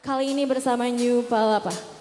Kali ini bersama New Palapa.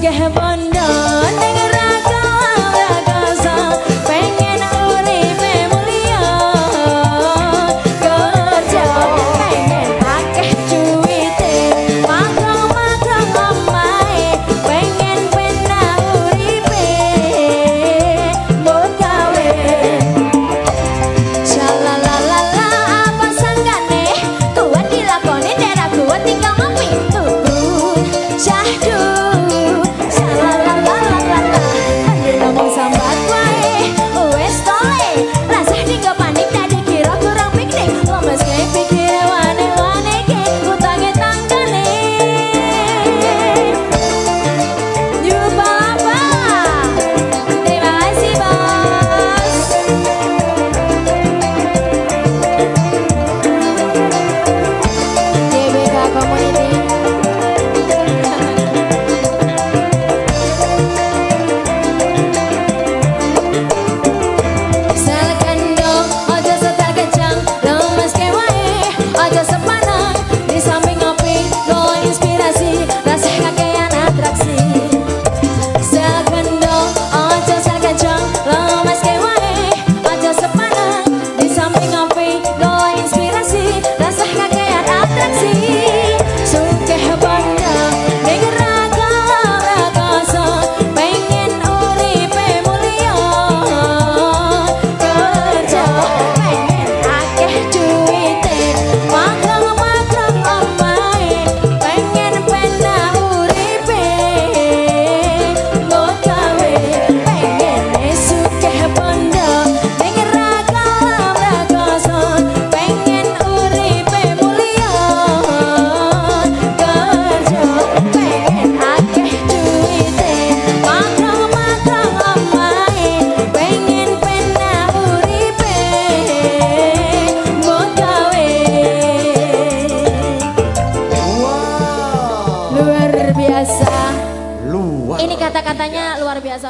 guerra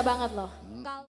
banget loh.